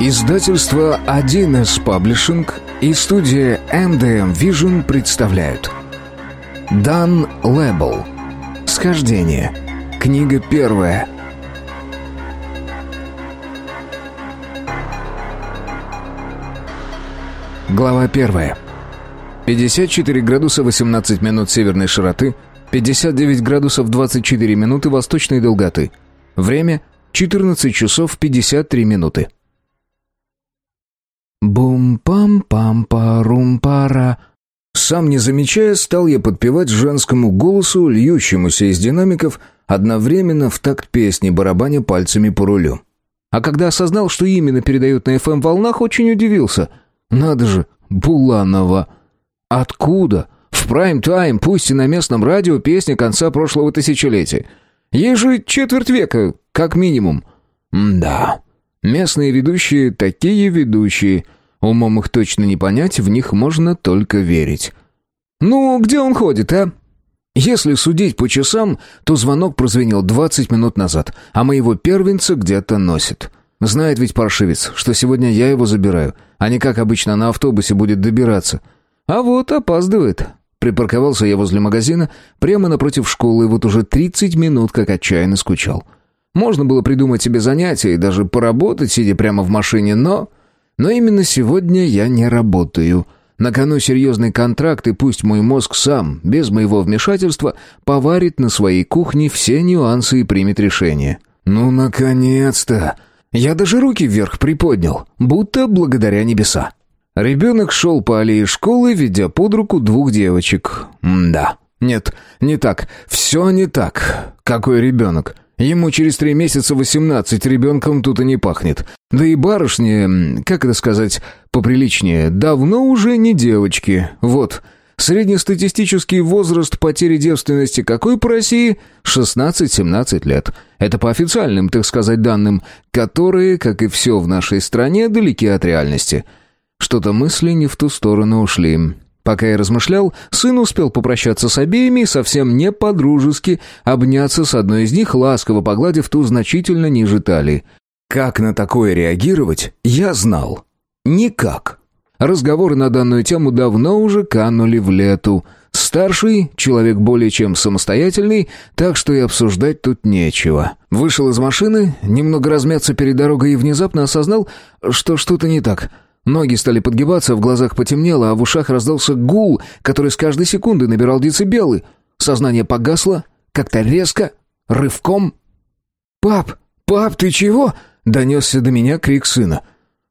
Издательство 1С Паблишинг и студия MDM Vision представляют. Дан Лэбл. Схождение Книга первая Глава первая 54 градуса 18 минут северной широты 59 градусов 24 минуты восточной долготы Время 14 часов 53 минуты Бум-пам-пам-парум-пара. Сам не замечая, стал я подпевать женскому голосу, льющемуся из динамиков, одновременно в такт песни, барабаня пальцами по рулю. А когда осознал, что именно передают на FM-волнах, очень удивился. Надо же, Буланова. Откуда? В прайм-тайм, пусть и на местном радио, песня конца прошлого тысячелетия. Ей же четверть века, как минимум. Да. Местные ведущие такие ведущие. Умом их точно не понять, в них можно только верить. «Ну, где он ходит, а?» Если судить по часам, то звонок прозвенел 20 минут назад, а моего первенца где-то носит. Знает ведь паршивец, что сегодня я его забираю, а не как обычно на автобусе будет добираться. А вот опаздывает. Припарковался я возле магазина, прямо напротив школы, и вот уже 30 минут как отчаянно скучал. Можно было придумать себе занятия и даже поработать, сидя прямо в машине, но... Но именно сегодня я не работаю. На кону серьезный контракт, и пусть мой мозг сам, без моего вмешательства, поварит на своей кухне все нюансы и примет решение. Ну, наконец-то! Я даже руки вверх приподнял, будто благодаря небеса. Ребенок шел по аллее школы, ведя под руку двух девочек. Да. Нет, не так. Все не так. Какой ребенок? Ему через три месяца восемнадцать, ребенком тут и не пахнет. Да и барышни, как это сказать, поприличнее, давно уже не девочки. Вот, среднестатистический возраст потери девственности какой по России? 16-17 лет. Это по официальным, так сказать, данным, которые, как и все в нашей стране, далеки от реальности. Что-то мысли не в ту сторону ушли. Пока я размышлял, сын успел попрощаться с обеими и совсем не по-дружески обняться с одной из них, ласково погладив ту значительно ниже талии. Как на такое реагировать, я знал. Никак. Разговоры на данную тему давно уже канули в лету. Старший, человек более чем самостоятельный, так что и обсуждать тут нечего. Вышел из машины, немного размяться перед дорогой и внезапно осознал, что что-то не так — Ноги стали подгибаться, в глазах потемнело, а в ушах раздался гул, который с каждой секунды набирал децибелы. Сознание погасло, как-то резко, рывком. «Пап! Пап, ты чего?» — донесся до меня крик сына.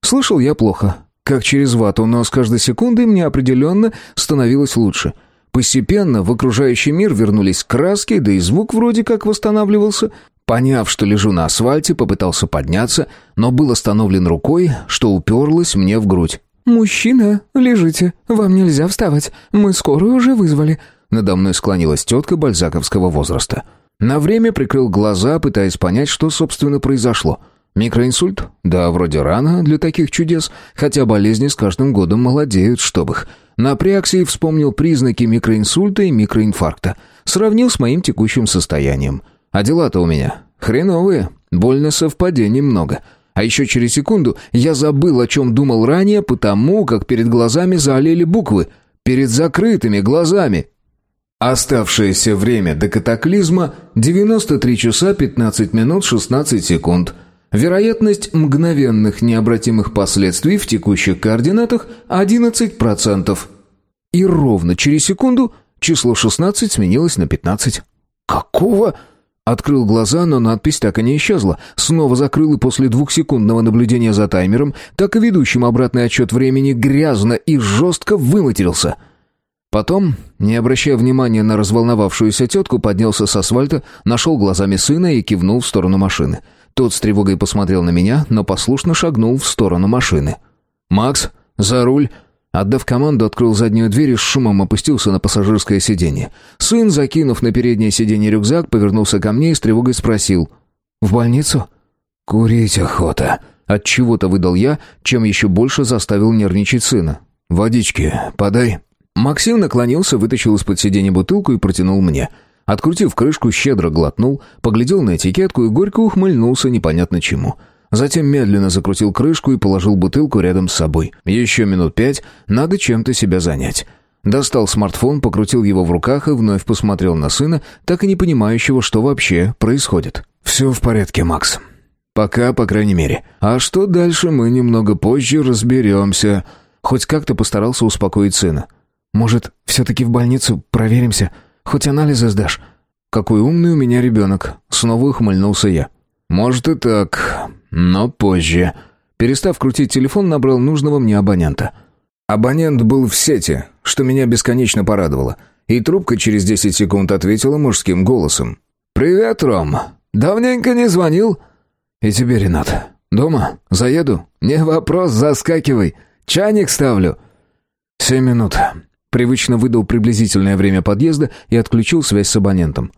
Слышал я плохо, как через вату, но с каждой секундой мне определенно становилось лучше. Постепенно в окружающий мир вернулись краски, да и звук вроде как восстанавливался. Поняв, что лежу на асфальте, попытался подняться, но был остановлен рукой, что уперлось мне в грудь. «Мужчина, лежите, вам нельзя вставать, мы скорую уже вызвали». Надо мной склонилась тетка бальзаковского возраста. На время прикрыл глаза, пытаясь понять, что, собственно, произошло. Микроинсульт? Да, вроде рано для таких чудес, хотя болезни с каждым годом молодеют, чтоб их. Напрягся и вспомнил признаки микроинсульта и микроинфаркта. Сравнил с моим текущим состоянием – а дела-то у меня хреновые, больно совпадений много. А еще через секунду я забыл, о чем думал ранее, потому как перед глазами залили буквы. Перед закрытыми глазами. Оставшееся время до катаклизма 93 часа 15 минут 16 секунд. Вероятность мгновенных необратимых последствий в текущих координатах 11%. И ровно через секунду число 16 сменилось на 15. Какого? Открыл глаза, но надпись так и не исчезла. Снова закрыл и после двухсекундного наблюдения за таймером, так и ведущим обратный отчет времени, грязно и жестко выматерился. Потом, не обращая внимания на разволновавшуюся тетку, поднялся с асфальта, нашел глазами сына и кивнул в сторону машины. Тот с тревогой посмотрел на меня, но послушно шагнул в сторону машины. «Макс, за руль!» Отдав команду, открыл заднюю дверь и с шумом опустился на пассажирское сиденье. Сын, закинув на переднее сиденье рюкзак, повернулся ко мне и с тревогой спросил. «В больницу?» «Курить охота», От чего то выдал я, чем еще больше заставил нервничать сына. «Водички подай». Максим наклонился, вытащил из-под сиденья бутылку и протянул мне. Открутив крышку, щедро глотнул, поглядел на этикетку и горько ухмыльнулся непонятно чему. Затем медленно закрутил крышку и положил бутылку рядом с собой. Еще минут пять надо чем-то себя занять. Достал смартфон, покрутил его в руках и вновь посмотрел на сына, так и не понимающего, что вообще происходит. «Все в порядке, Макс. Пока, по крайней мере. А что дальше, мы немного позже разберемся». Хоть как-то постарался успокоить сына. «Может, все-таки в больницу проверимся? Хоть анализы сдашь?» «Какой умный у меня ребенок!» Снова ухмыльнулся я. «Может и так, но позже». Перестав крутить телефон, набрал нужного мне абонента. Абонент был в сети, что меня бесконечно порадовало, и трубка через 10 секунд ответила мужским голосом. «Привет, Ром. Давненько не звонил?» «И тебе, Ренат. Дома? Заеду?» «Не вопрос, заскакивай. Чайник ставлю». «Семь минут». Привычно выдал приблизительное время подъезда и отключил связь с абонентом.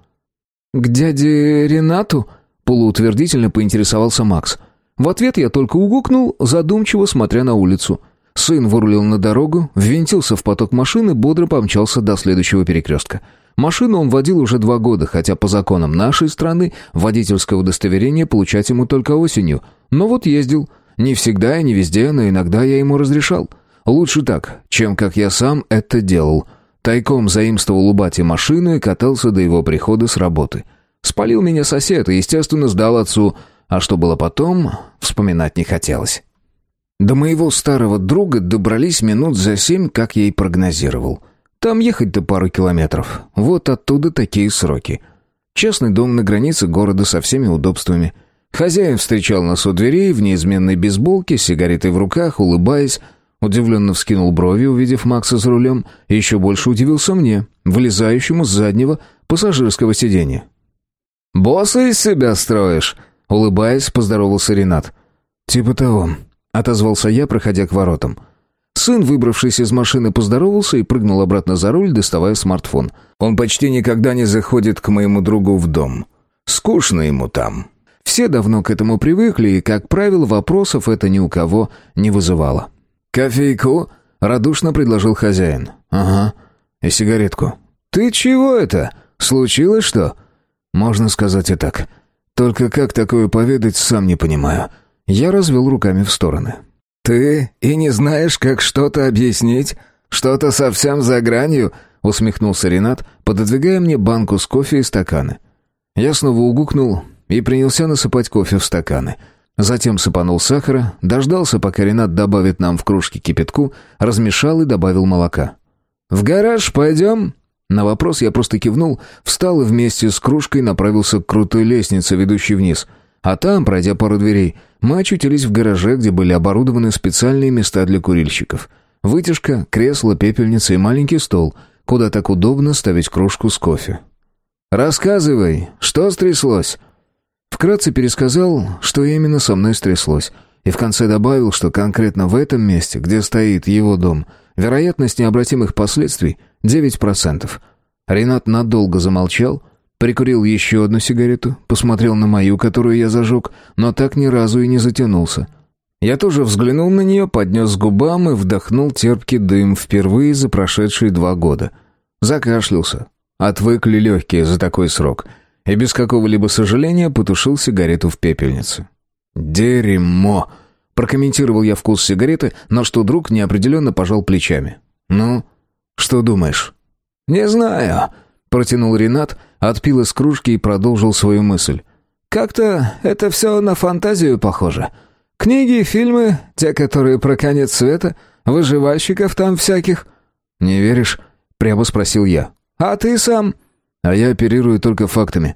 «К дяде Ренату?» полуутвердительно поинтересовался Макс. В ответ я только угукнул, задумчиво смотря на улицу. Сын вырулил на дорогу, ввинтился в поток машины, бодро помчался до следующего перекрестка. Машину он водил уже два года, хотя по законам нашей страны водительское удостоверение получать ему только осенью. Но вот ездил. Не всегда и не везде, но иногда я ему разрешал. Лучше так, чем как я сам это делал. Тайком заимствовал у бати машину и катался до его прихода с работы. Спалил меня сосед и, естественно, сдал отцу. А что было потом, вспоминать не хотелось. До моего старого друга добрались минут за семь, как я и прогнозировал. Там ехать-то пару километров. Вот оттуда такие сроки. Частный дом на границе города со всеми удобствами. Хозяин встречал нас у дверей в неизменной бейсболке, сигаретой в руках, улыбаясь. Удивленно вскинул брови, увидев Макса за рулем, и еще больше удивился мне, вылезающему с заднего пассажирского сиденья. «Босса из себя строишь?» Улыбаясь, поздоровался Ренат. «Типа того», — отозвался я, проходя к воротам. Сын, выбравшись из машины, поздоровался и прыгнул обратно за руль, доставая смартфон. Он почти никогда не заходит к моему другу в дом. Скучно ему там. Все давно к этому привыкли, и, как правило, вопросов это ни у кого не вызывало. «Кофейку?» — радушно предложил хозяин. «Ага. И сигаретку». «Ты чего это? Случилось что?» «Можно сказать и так. Только как такое поведать, сам не понимаю». Я развел руками в стороны. «Ты и не знаешь, как что-то объяснить? Что-то совсем за гранью?» — усмехнулся Ренат, пододвигая мне банку с кофе и стаканы. Я снова угукнул и принялся насыпать кофе в стаканы. Затем сыпанул сахара, дождался, пока Ренат добавит нам в кружки кипятку, размешал и добавил молока. «В гараж пойдем?» На вопрос я просто кивнул, встал и вместе с кружкой направился к крутой лестнице, ведущей вниз — а там, пройдя пару дверей, мы очутились в гараже, где были оборудованы специальные места для курильщиков. Вытяжка, кресло, пепельница и маленький стол, куда так удобно ставить кружку с кофе. «Рассказывай, что стряслось?» Вкратце пересказал, что именно со мной стряслось, и в конце добавил, что конкретно в этом месте, где стоит его дом, вероятность необратимых последствий 9%. Ренат надолго замолчал, Прикурил еще одну сигарету, посмотрел на мою, которую я зажег, но так ни разу и не затянулся. Я тоже взглянул на нее, поднес к губам и вдохнул терпкий дым впервые за прошедшие два года. Закашлялся. Отвыкли легкие за такой срок. И без какого-либо сожаления потушил сигарету в пепельнице. «Дерьмо!» Прокомментировал я вкус сигареты, но что друг неопределенно пожал плечами. «Ну, что думаешь?» «Не знаю», — протянул Ренат, — Отпил из кружки и продолжил свою мысль. «Как-то это все на фантазию похоже. Книги, фильмы, те, которые про конец света, выживальщиков там всяких». «Не веришь?» — прямо спросил я. «А ты сам?» «А я оперирую только фактами.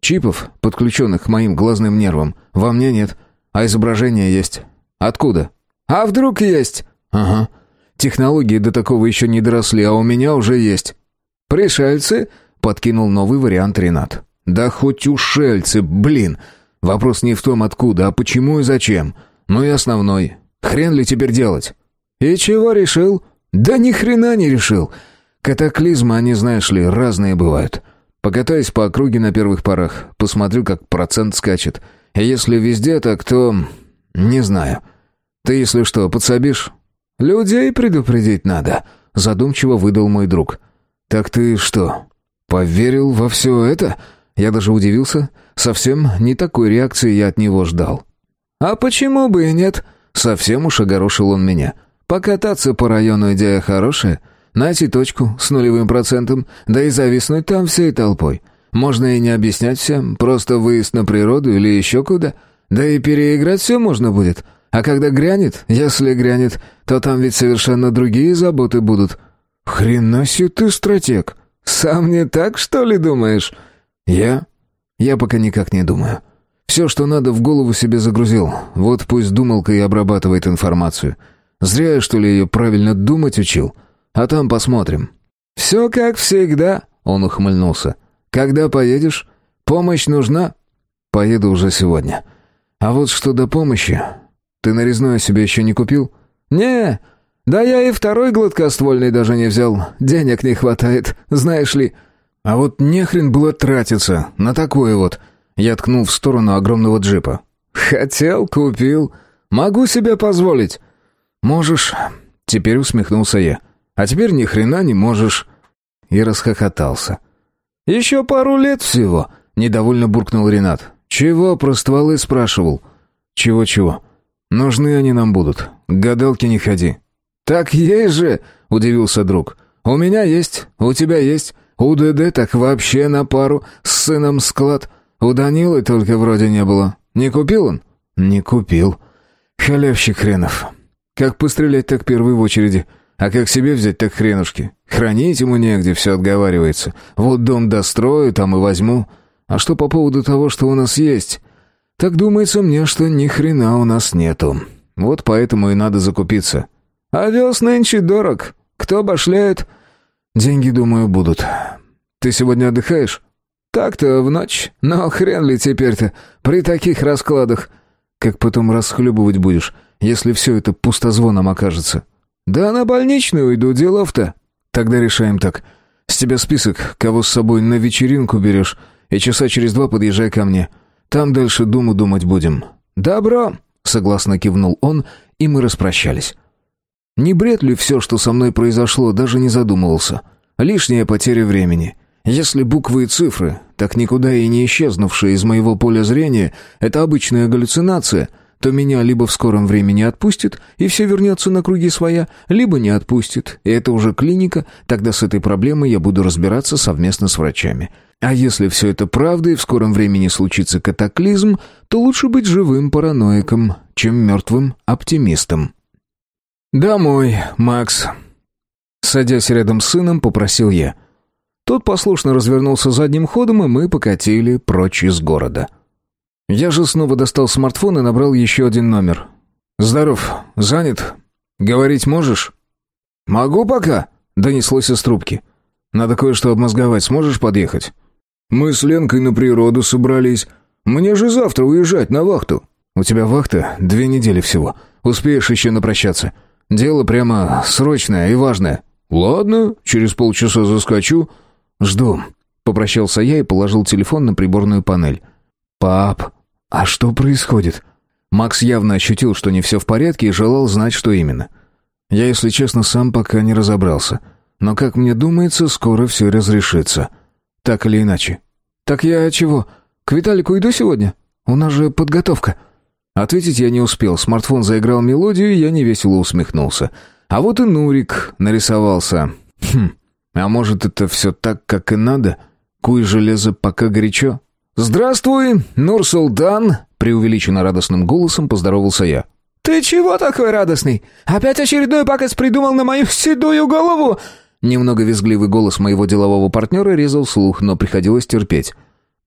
Чипов, подключенных к моим глазным нервам, во мне нет, а изображение есть. Откуда?» «А вдруг есть?» «Ага. Технологии до такого еще не доросли, а у меня уже есть». «Пришельцы?» Подкинул новый вариант Ренат. «Да хоть ушельцы, блин! Вопрос не в том, откуда, а почему и зачем. Ну и основной. Хрен ли теперь делать?» «И чего решил?» «Да ни хрена не решил. Катаклизмы, они, знаешь ли, разные бывают. Покатаюсь по округе на первых порах, посмотрю, как процент скачет. И если везде так, то... «Не знаю. Ты, если что, подсобишь?» «Людей предупредить надо», — задумчиво выдал мой друг. «Так ты что, поверил во все это?» Я даже удивился. Совсем не такой реакции я от него ждал. «А почему бы и нет?» Совсем уж огорошил он меня. «Покататься по району идея хорошая. Найти точку с нулевым процентом, да и зависнуть там всей толпой. Можно и не объяснять всем, просто выезд на природу или еще куда. Да и переиграть все можно будет. А когда грянет, если грянет, то там ведь совершенно другие заботы будут. Хрена себе ты стратег. Сам не так, что ли, думаешь? Я? Я пока никак не думаю. Все, что надо, в голову себе загрузил. Вот пусть думалка и обрабатывает информацию. Зря я, что ли, ее правильно думать учил. А там посмотрим. «Все как всегда», — он ухмыльнулся. «Когда поедешь? Помощь нужна?» «Поеду уже сегодня. А вот что до помощи, ты нарезное себе еще не купил? Не, да я и второй гладкоствольный даже не взял. Денег не хватает, знаешь ли. А вот нехрен было тратиться на такое вот. Я ткнул в сторону огромного джипа. Хотел, купил. Могу себе позволить. Можешь. Теперь усмехнулся я. А теперь ни хрена не можешь. И расхохотался. Еще пару лет всего. Недовольно буркнул Ренат. Чего про стволы спрашивал? Чего-чего? Нужны они нам будут. К гадалке не ходи». «Так есть же!» — удивился друг. «У меня есть, у тебя есть, у ДД так вообще на пару, с сыном склад. У Данилы только вроде не было. Не купил он?» «Не купил. Халявщик хренов. Как пострелять, так первый в очереди. А как себе взять, так хренушки. Хранить ему негде, все отговаривается. Вот дом дострою, там и возьму. А что по поводу того, что у нас есть? Так думается мне, что ни хрена у нас нету. Вот поэтому и надо закупиться. Овес нынче дорог. Кто башляет? Деньги, думаю, будут. Ты сегодня отдыхаешь? Так-то в ночь. Но хрен ли теперь-то при таких раскладах? Как потом расхлебывать будешь, если все это пустозвоном окажется? Да на больничный уйду, делов-то. Тогда решаем так. С тебя список, кого с собой на вечеринку берешь, и часа через два подъезжай ко мне. — там дальше думу думать будем». «Добро», — согласно кивнул он, и мы распрощались. Не бред ли все, что со мной произошло, даже не задумывался. Лишняя потеря времени. Если буквы и цифры, так никуда и не исчезнувшие из моего поля зрения, это обычная галлюцинация, то меня либо в скором времени отпустит, и все вернется на круги своя, либо не отпустит, и это уже клиника, тогда с этой проблемой я буду разбираться совместно с врачами. А если все это правда и в скором времени случится катаклизм, то лучше быть живым параноиком, чем мертвым оптимистом. «Домой, Макс». Садясь рядом с сыном, попросил я. Тот послушно развернулся задним ходом, и мы покатили прочь из города. Я же снова достал смартфон и набрал еще один номер. «Здоров, занят? Говорить можешь?» «Могу пока», — донеслось из трубки. «Надо кое-что обмозговать, сможешь подъехать?» Мы с Ленкой на природу собрались. Мне же завтра уезжать на вахту. У тебя вахта две недели всего. Успеешь еще напрощаться. Дело прямо срочное и важное. Ладно, через полчаса заскочу. Жду. Попрощался я и положил телефон на приборную панель. Пап, а что происходит? Макс явно ощутил, что не все в порядке и желал знать, что именно. Я, если честно, сам пока не разобрался. Но, как мне думается, скоро все разрешится. Так или иначе. «Так я чего? К Виталику иду сегодня? У нас же подготовка». Ответить я не успел. Смартфон заиграл мелодию, и я невесело усмехнулся. А вот и Нурик нарисовался. Хм, а может, это все так, как и надо? Куй железо пока горячо? «Здравствуй, Нур-Султан!» преувеличенно радостным голосом поздоровался я. «Ты чего такой радостный? Опять очередной пакость придумал на мою седую голову?» Немного визгливый голос моего делового партнера резал слух, но приходилось терпеть.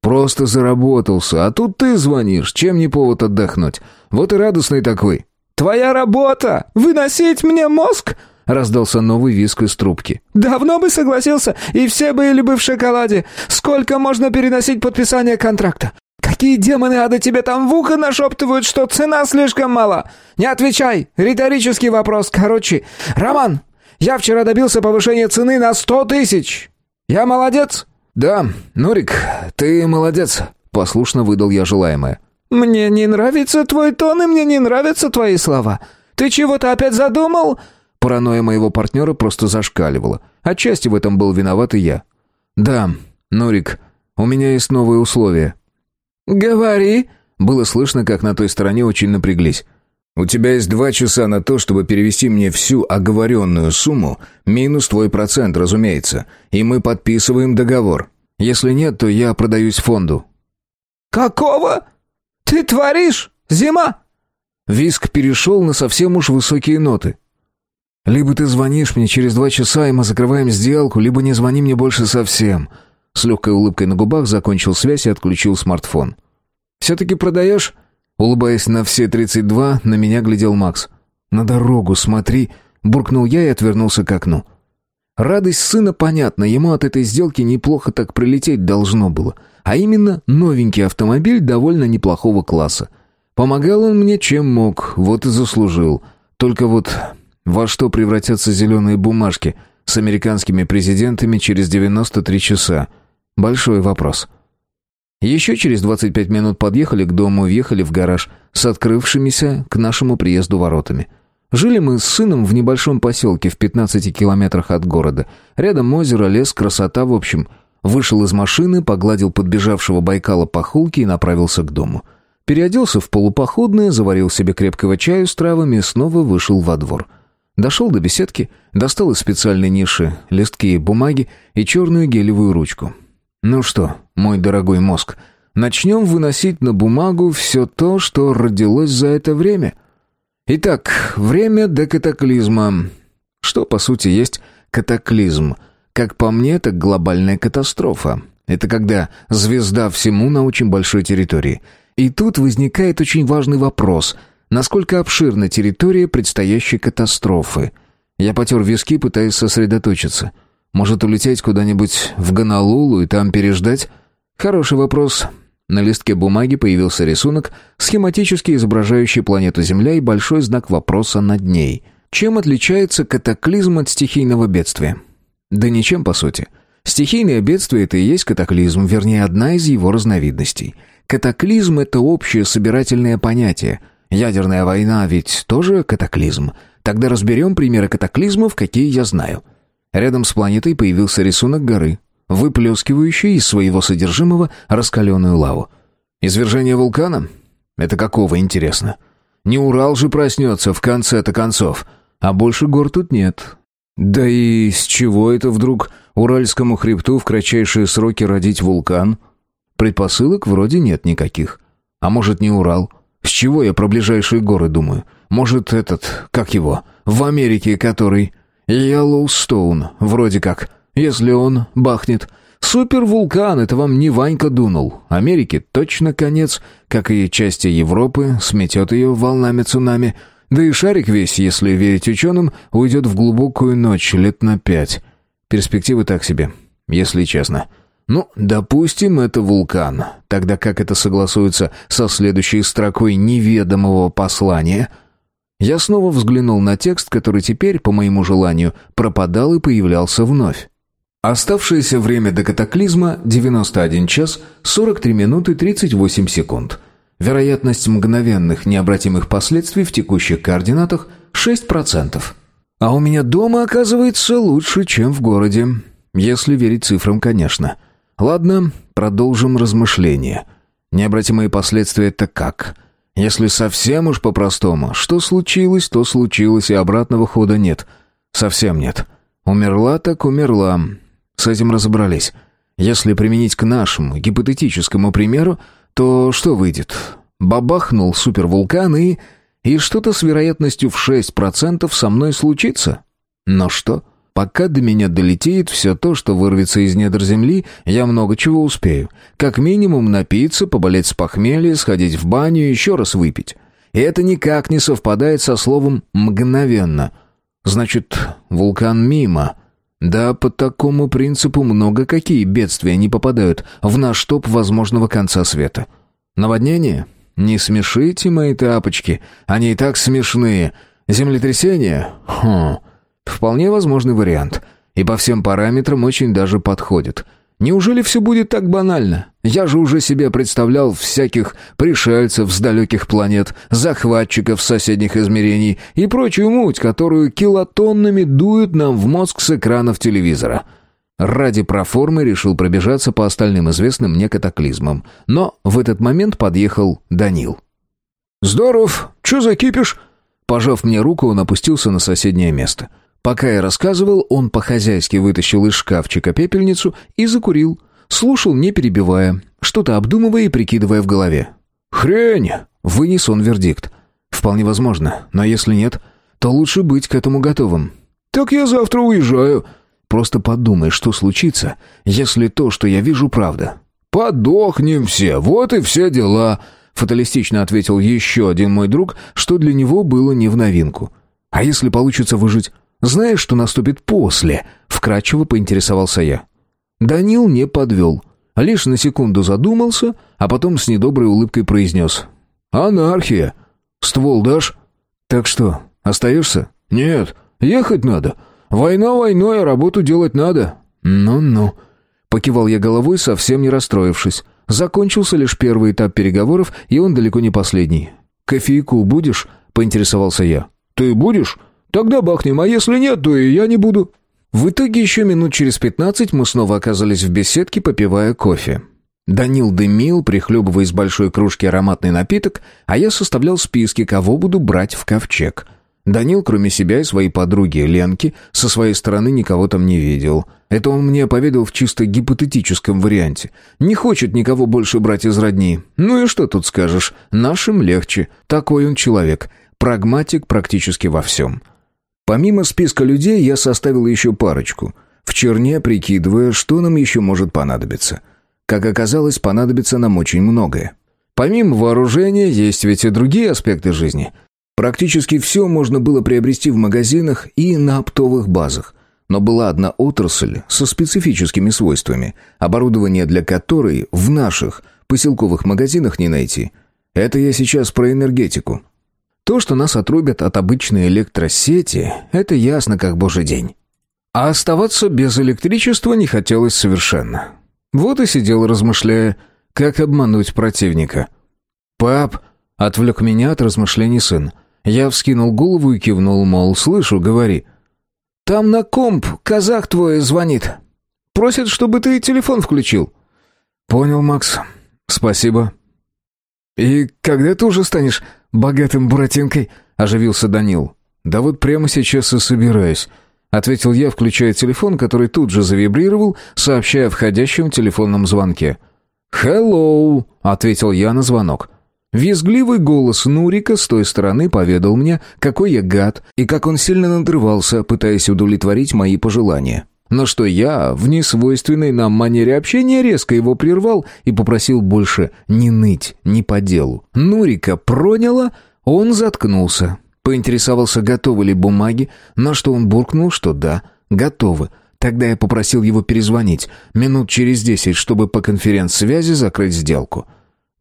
«Просто заработался, а тут ты звонишь, чем не повод отдохнуть. Вот и радостный такой». «Твоя работа! Выносить мне мозг?» Раздался новый виск из трубки. «Давно бы согласился, и все были бы в шоколаде. Сколько можно переносить подписание контракта? Какие демоны ада тебе там в ухо нашептывают, что цена слишком мала? Не отвечай! Риторический вопрос. Короче, Роман, я вчера добился повышения цены на сто тысяч. Я молодец?» «Да, Нурик, ты молодец», — послушно выдал я желаемое. «Мне не нравится твой тон, и мне не нравятся твои слова. Ты чего-то опять задумал?» Паранойя моего партнера просто зашкаливала. Отчасти в этом был виноват и я. «Да, Нурик, у меня есть новые условия». «Говори». Было слышно, как на той стороне очень напряглись. «У тебя есть два часа на то, чтобы перевести мне всю оговоренную сумму, минус твой процент, разумеется, и мы подписываем договор. Если нет, то я продаюсь фонду». «Какого? Ты творишь? Зима?» Виск перешел на совсем уж высокие ноты. «Либо ты звонишь мне через два часа, и мы закрываем сделку, либо не звони мне больше совсем». С легкой улыбкой на губах закончил связь и отключил смартфон. «Все-таки продаешь?» Улыбаясь на все тридцать два, на меня глядел Макс. «На дорогу смотри!» Буркнул я и отвернулся к окну. Радость сына понятна, ему от этой сделки неплохо так прилететь должно было. А именно, новенький автомобиль довольно неплохого класса. Помогал он мне чем мог, вот и заслужил. Только вот во что превратятся зеленые бумажки с американскими президентами через 93 часа? Большой вопрос. Еще через 25 минут подъехали к дому, въехали в гараж с открывшимися к нашему приезду воротами. Жили мы с сыном в небольшом поселке в 15 километрах от города. Рядом озеро, лес, красота, в общем. Вышел из машины, погладил подбежавшего Байкала по хулке и направился к дому. Переоделся в полупоходное, заварил себе крепкого чаю с травами и снова вышел во двор. Дошел до беседки, достал из специальной ниши листки бумаги и черную гелевую ручку. Ну что, мой дорогой мозг, начнем выносить на бумагу все то, что родилось за это время. Итак, время до катаклизма. Что, по сути, есть катаклизм? Как по мне, это глобальная катастрофа. Это когда звезда всему на очень большой территории. И тут возникает очень важный вопрос. Насколько обширна территория предстоящей катастрофы? Я потер виски, пытаясь сосредоточиться – может, улететь куда-нибудь в Гонолулу и там переждать? Хороший вопрос. На листке бумаги появился рисунок, схематически изображающий планету Земля и большой знак вопроса над ней. Чем отличается катаклизм от стихийного бедствия? Да ничем, по сути. Стихийное бедствие – это и есть катаклизм, вернее, одна из его разновидностей. Катаклизм – это общее собирательное понятие. Ядерная война ведь тоже катаклизм. Тогда разберем примеры катаклизмов, какие я знаю – Рядом с планетой появился рисунок горы, выплескивающий из своего содержимого раскаленную лаву. Извержение вулкана? Это какого, интересно? Не Урал же проснется в конце-то концов. А больше гор тут нет. Да и с чего это вдруг Уральскому хребту в кратчайшие сроки родить вулкан? Предпосылок вроде нет никаких. А может, не Урал? С чего я про ближайшие горы думаю? Может, этот, как его, в Америке который... Йеллоустоун, вроде как. Если он бахнет. Супервулкан, это вам не Ванька дунул. Америке точно конец, как и части Европы, сметет ее волнами цунами. Да и шарик весь, если верить ученым, уйдет в глубокую ночь лет на пять. Перспективы так себе, если честно. Ну, допустим, это вулкан. Тогда как это согласуется со следующей строкой неведомого послания — я снова взглянул на текст, который теперь, по моему желанию, пропадал и появлялся вновь. Оставшееся время до катаклизма – 91 час 43 минуты 38 секунд. Вероятность мгновенных необратимых последствий в текущих координатах – 6%. А у меня дома, оказывается, лучше, чем в городе. Если верить цифрам, конечно. Ладно, продолжим размышления. Необратимые последствия – это как – если совсем уж по-простому, что случилось, то случилось, и обратного хода нет. Совсем нет. Умерла так умерла. С этим разобрались. Если применить к нашему гипотетическому примеру, то что выйдет? Бабахнул супервулкан и... И что-то с вероятностью в 6% со мной случится? Но что? Пока до меня долетит все то, что вырвется из недр земли, я много чего успею. Как минимум напиться, поболеть с похмелья, сходить в баню и еще раз выпить. И это никак не совпадает со словом «мгновенно». Значит, вулкан мимо. Да, по такому принципу много какие бедствия не попадают в наш топ возможного конца света. Наводнение? Не смешите мои тапочки, они и так смешные. Землетрясение? Хм... Вполне возможный вариант. И по всем параметрам очень даже подходит. Неужели все будет так банально? Я же уже себе представлял всяких пришельцев с далеких планет, захватчиков соседних измерений и прочую муть, которую килотоннами дуют нам в мозг с экранов телевизора. Ради проформы решил пробежаться по остальным известным мне катаклизмам. Но в этот момент подъехал Данил. «Здоров! Че закипишь?» Пожав мне руку, он опустился на соседнее место — Пока я рассказывал, он по-хозяйски вытащил из шкафчика пепельницу и закурил. Слушал, не перебивая, что-то обдумывая и прикидывая в голове. «Хрень!» — вынес он вердикт. «Вполне возможно, но если нет, то лучше быть к этому готовым». «Так я завтра уезжаю». «Просто подумай, что случится, если то, что я вижу, правда». «Подохнем все, вот и все дела», — фаталистично ответил еще один мой друг, что для него было не в новинку. «А если получится выжить?» Знаешь, что наступит после?» — вкратчиво поинтересовался я. Данил не подвел. Лишь на секунду задумался, а потом с недоброй улыбкой произнес. «Анархия. Ствол дашь?» «Так что, остаешься?» «Нет, ехать надо. Война войной, а работу делать надо». «Ну-ну». Покивал я головой, совсем не расстроившись. Закончился лишь первый этап переговоров, и он далеко не последний. «Кофейку будешь?» — поинтересовался я. «Ты будешь?» Тогда бахнем, а если нет, то и я не буду». В итоге еще минут через пятнадцать мы снова оказались в беседке, попивая кофе. Данил дымил, прихлебывая из большой кружки ароматный напиток, а я составлял списки, кого буду брать в ковчег. Данил, кроме себя и своей подруги Ленки, со своей стороны никого там не видел. Это он мне поведал в чисто гипотетическом варианте. Не хочет никого больше брать из родни. Ну и что тут скажешь? Нашим легче. Такой он человек. Прагматик практически во всем. Помимо списка людей я составил еще парочку, в черне прикидывая, что нам еще может понадобиться. Как оказалось, понадобится нам очень многое. Помимо вооружения, есть ведь и другие аспекты жизни. Практически все можно было приобрести в магазинах и на оптовых базах. Но была одна отрасль со специфическими свойствами, оборудование для которой в наших поселковых магазинах не найти. Это я сейчас про энергетику. То, что нас отрубят от обычной электросети, это ясно как божий день. А оставаться без электричества не хотелось совершенно. Вот и сидел, размышляя, как обмануть противника. «Пап!» — отвлек меня от размышлений сын. Я вскинул голову и кивнул, мол, слышу, говори. «Там на комп казах твой звонит. Просит, чтобы ты телефон включил». «Понял, Макс. Спасибо». «И когда ты уже станешь богатым буратинкой?» — оживился Данил. «Да вот прямо сейчас и собираюсь», — ответил я, включая телефон, который тут же завибрировал, сообщая о входящем телефонном звонке. «Хеллоу», — ответил я на звонок. Визгливый голос Нурика с той стороны поведал мне, какой я гад и как он сильно надрывался, пытаясь удовлетворить мои пожелания. Но что я, в несвойственной нам манере общения, резко его прервал и попросил больше не ныть, не по делу. Нурика проняло, он заткнулся. Поинтересовался, готовы ли бумаги, на что он буркнул, что да, готовы. Тогда я попросил его перезвонить минут через десять, чтобы по конференц-связи закрыть сделку.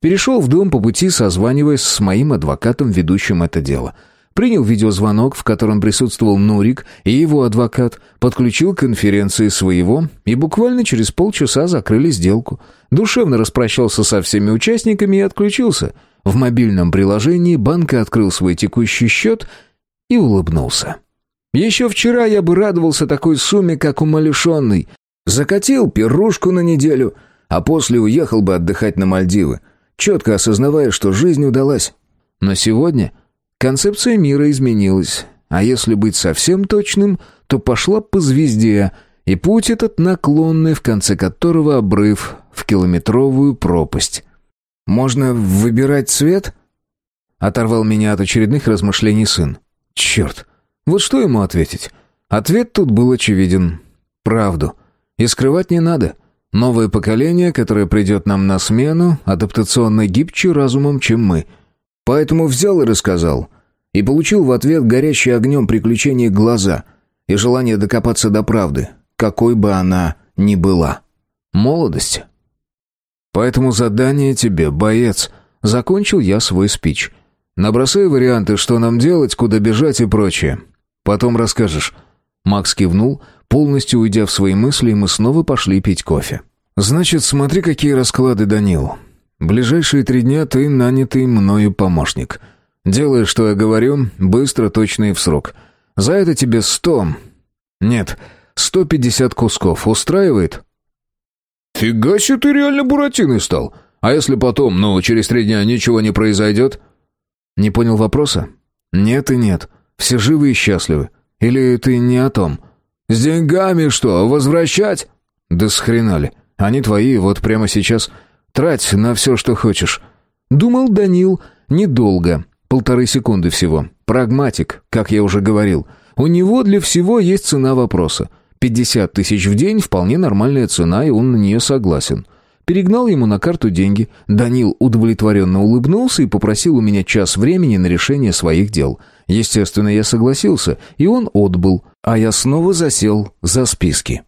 Перешел в дом по пути, созваниваясь с моим адвокатом, ведущим это дело — Принял видеозвонок, в котором присутствовал Нурик и его адвокат, подключил к конференции своего и буквально через полчаса закрыли сделку. Душевно распрощался со всеми участниками и отключился. В мобильном приложении банка открыл свой текущий счет и улыбнулся. Еще вчера я бы радовался такой сумме, как умалишенный. Закатил пирушку на неделю, а после уехал бы отдыхать на Мальдивы, четко осознавая, что жизнь удалась. Но сегодня Концепция мира изменилась, а если быть совсем точным, то пошла по звезде, и путь этот наклонный, в конце которого обрыв в километровую пропасть. «Можно выбирать цвет?» Оторвал меня от очередных размышлений сын. «Черт! Вот что ему ответить?» Ответ тут был очевиден. «Правду. И скрывать не надо. Новое поколение, которое придет нам на смену, адаптационно гибче разумом, чем мы». Поэтому взял и рассказал. И получил в ответ горящие огнем приключения глаза и желание докопаться до правды, какой бы она ни была. Молодость. Поэтому задание тебе, боец. Закончил я свой спич. Набросай варианты, что нам делать, куда бежать и прочее. Потом расскажешь. Макс кивнул, полностью уйдя в свои мысли, и мы снова пошли пить кофе. «Значит, смотри, какие расклады, Данил. Ближайшие три дня ты нанятый мною помощник. Делай, что я говорю, быстро, точно и в срок. За это тебе сто... Нет, сто пятьдесят кусков. Устраивает?» «Фига себе ты реально буратиной стал. А если потом, ну, через три дня ничего не произойдет?» «Не понял вопроса?» «Нет и нет. Все живы и счастливы. Или ты не о том?» «С деньгами что, возвращать?» «Да с хрена ли. Они твои, вот прямо сейчас. Трать на все, что хочешь». Думал Данил недолго, полторы секунды всего. Прагматик, как я уже говорил. У него для всего есть цена вопроса. 50 тысяч в день – вполне нормальная цена, и он на нее согласен. Перегнал ему на карту деньги. Данил удовлетворенно улыбнулся и попросил у меня час времени на решение своих дел. Естественно, я согласился, и он отбыл, а я снова засел за списки.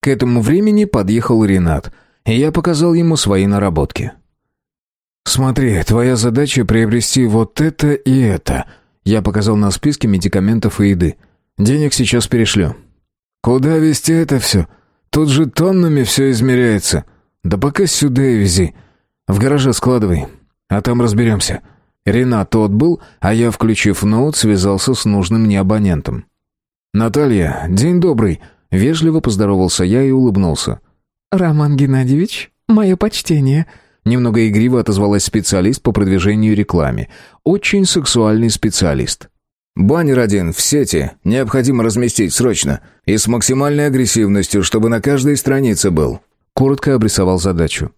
К этому времени подъехал Ренат, и я показал ему свои наработки. «Смотри, твоя задача приобрести вот это и это». Я показал на списке медикаментов и еды. «Денег сейчас перешлю». «Куда везти это все? Тут же тоннами все измеряется». «Да пока сюда и вези. В гараже складывай, а там разберемся». Ренат отбыл, а я, включив ноут, связался с нужным мне абонентом. «Наталья, день добрый!» — вежливо поздоровался я и улыбнулся. «Роман Геннадьевич, мое почтение!» Немного игриво отозвалась специалист по продвижению рекламе. Очень сексуальный специалист. «Баннер один в сети необходимо разместить срочно и с максимальной агрессивностью, чтобы на каждой странице был». Коротко обрисовал задачу.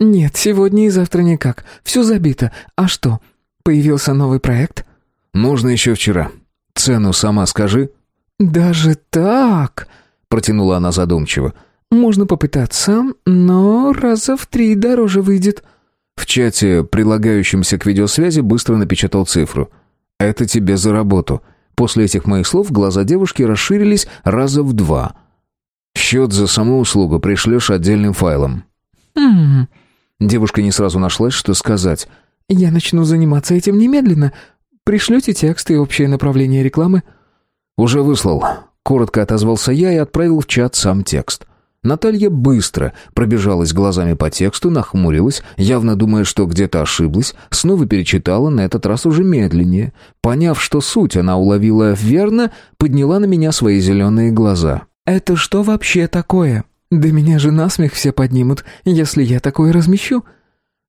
«Нет, сегодня и завтра никак. Все забито. А что, появился новый проект?» «Нужно еще вчера. Цену сама скажи». «Даже так?» — протянула она задумчиво. «Можно попытаться, но раза в три дороже выйдет». В чате, прилагающемся к видеосвязи, быстро напечатал цифру. «Это тебе за работу». После этих моих слов глаза девушки расширились раза в два. «Счет за саму услугу пришлешь отдельным файлом». «Хм...» Девушка не сразу нашлась, что сказать. «Я начну заниматься этим немедленно. Пришлете текст и общее направление рекламы?» «Уже выслал». Коротко отозвался я и отправил в чат сам текст. Наталья быстро пробежалась глазами по тексту, нахмурилась, явно думая, что где-то ошиблась, снова перечитала, на этот раз уже медленнее. Поняв, что суть она уловила верно, подняла на меня свои зеленые глаза. «Это что вообще такое?» «Да меня же насмех все поднимут, если я такое размещу».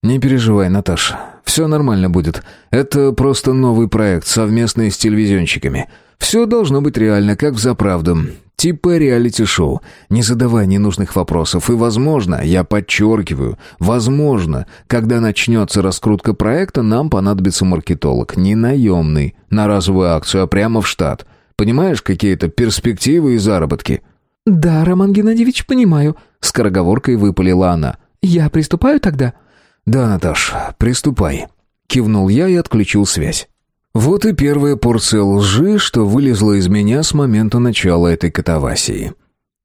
«Не переживай, Наташа, все нормально будет. Это просто новый проект, совместный с телевизионщиками. Все должно быть реально, как в заправду. Типа реалити-шоу. Не задавай ненужных вопросов. И, возможно, я подчеркиваю, возможно, когда начнется раскрутка проекта, нам понадобится маркетолог. Не наемный, на разовую акцию, а прямо в штат. Понимаешь какие-то перспективы и заработки?» «Да, Роман Геннадьевич, понимаю», — скороговоркой выпалила она. «Я приступаю тогда?» «Да, Наташ, приступай», — кивнул я и отключил связь. Вот и первая порция лжи, что вылезла из меня с момента начала этой катавасии.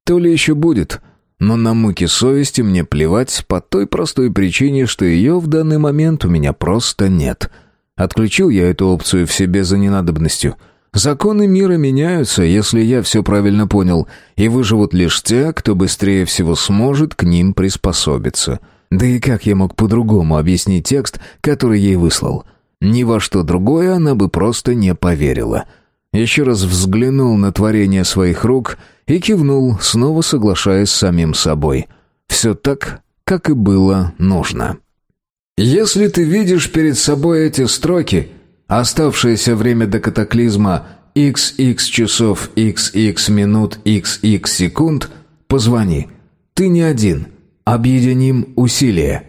То ли еще будет, но на муки совести мне плевать по той простой причине, что ее в данный момент у меня просто нет. Отключил я эту опцию в себе за ненадобностью — Законы мира меняются, если я все правильно понял, и выживут лишь те, кто быстрее всего сможет к ним приспособиться. Да и как я мог по-другому объяснить текст, который ей выслал? Ни во что другое она бы просто не поверила. Еще раз взглянул на творение своих рук и кивнул, снова соглашаясь с самим собой. Все так, как и было нужно. «Если ты видишь перед собой эти строки», Оставшееся время до катаклизма XX часов, XX минут, XX секунд. Позвони. Ты не один. Объединим усилия.